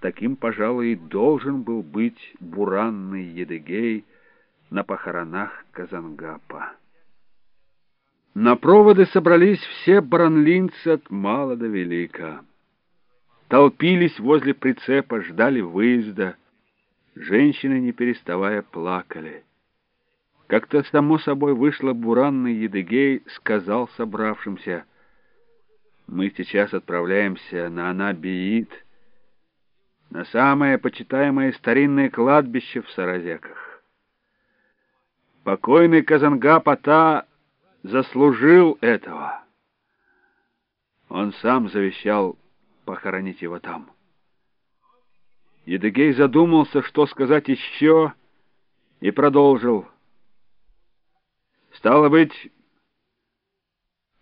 таким, пожалуй, должен был быть буранный Едыгей на похоронах Казангапа. На проводы собрались все баранлинцы от мала до велика. Толпились возле прицепа, ждали выезда. Женщины, не переставая, плакали. Как-то само собой вышло буранный Едыгей, сказал собравшимся, «Мы сейчас отправляемся на Анабиит, на самое почитаемое старинное кладбище в Саразеках. Покойный Казангапата заслужил этого. Он сам завещал похоронить его там». Едыгей задумался, что сказать еще, и продолжил — Стало быть,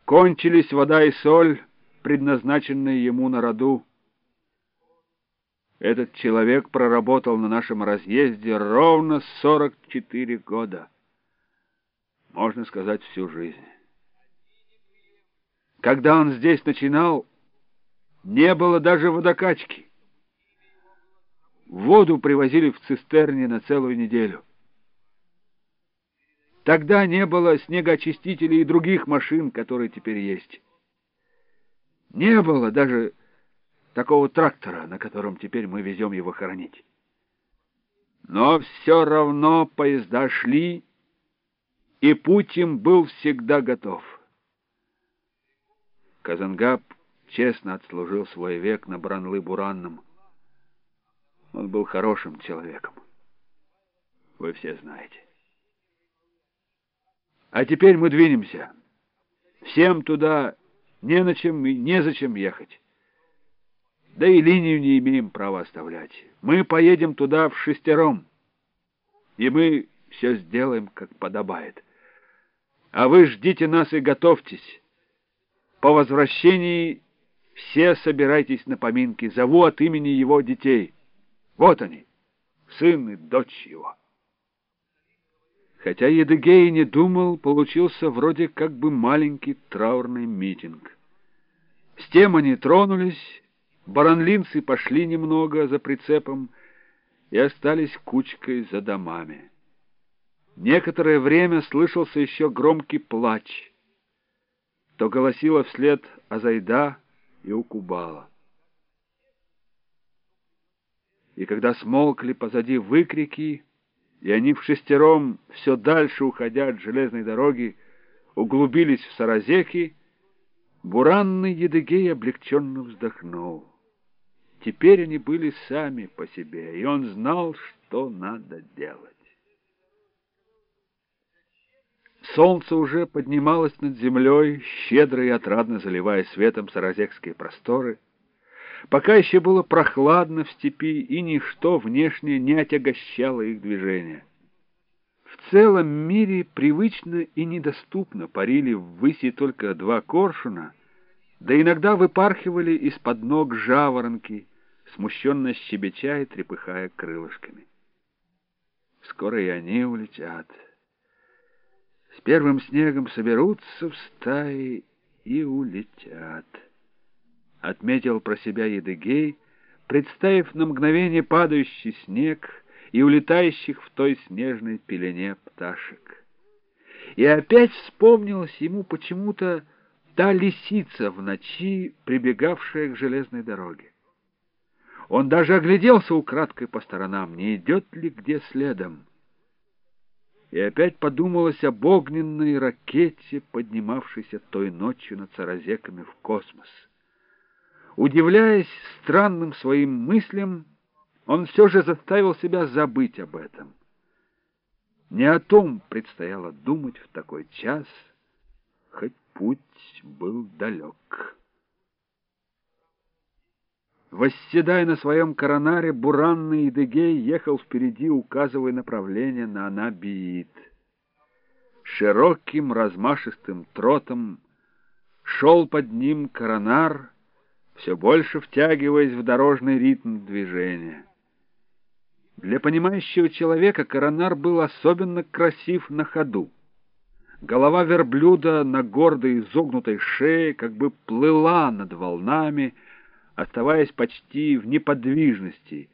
кончились вода и соль, предназначенные ему на роду. Этот человек проработал на нашем разъезде ровно 44 года. Можно сказать, всю жизнь. Когда он здесь начинал, не было даже водокачки. Воду привозили в цистерне на целую неделю. Тогда не было снегоочистителей и других машин, которые теперь есть. Не было даже такого трактора, на котором теперь мы везем его хоронить. Но все равно поезда шли, и путь им был всегда готов. Казангаб честно отслужил свой век на Бранлы-Буранном. Он был хорошим человеком. Вы все знаете. А теперь мы двинемся. Всем туда не на чем и незачем ехать. Да и линию не имеем права оставлять. Мы поедем туда в шестером, и мы все сделаем, как подобает. А вы ждите нас и готовьтесь. По возвращении все собирайтесь на поминки. Зову от имени его детей. Вот они, сын и дочь его. Хотя Едыгей не думал, получился вроде как бы маленький траурный митинг. С тем они тронулись, баранлинцы пошли немного за прицепом и остались кучкой за домами. Некоторое время слышался еще громкий плач. То голосила вслед Азайда и Укубала. И когда смолкли позади выкрики, и они в шестером, все дальше уходя от железной дороги, углубились в Саразеки, буранный Едыгей облегченно вздохнул. Теперь они были сами по себе, и он знал, что надо делать. Солнце уже поднималось над землей, щедро и отрадно заливая светом саразекские просторы, Пока еще было прохладно в степи, и ничто внешне не отягощало их движение. В целом мире привычно и недоступно парили ввыси только два коршуна, да иногда выпархивали из-под ног жаворонки, смущенно щебеча и трепыхая крылышками. Скоро и они улетят. С первым снегом соберутся в стаи и улетят отметил про себя Едыгей, представив на мгновение падающий снег и улетающих в той снежной пелене пташек. И опять вспомнилась ему почему-то та лисица в ночи, прибегавшая к железной дороге. Он даже огляделся украдкой по сторонам, не идет ли где следом. И опять подумалось об огненной ракете, поднимавшейся той ночью над Саразеками в космос. Удивляясь странным своим мыслям, он все же заставил себя забыть об этом. Не о том предстояло думать в такой час, хоть путь был далек. Восседая на своем коронаре, буранный Идыгей ехал впереди, указывая направление на Анабиит. Широким размашистым тротом шел под ним коронар — все больше втягиваясь в дорожный ритм движения. Для понимающего человека коронар был особенно красив на ходу. Голова верблюда на гордой изогнутой шее как бы плыла над волнами, оставаясь почти в неподвижности,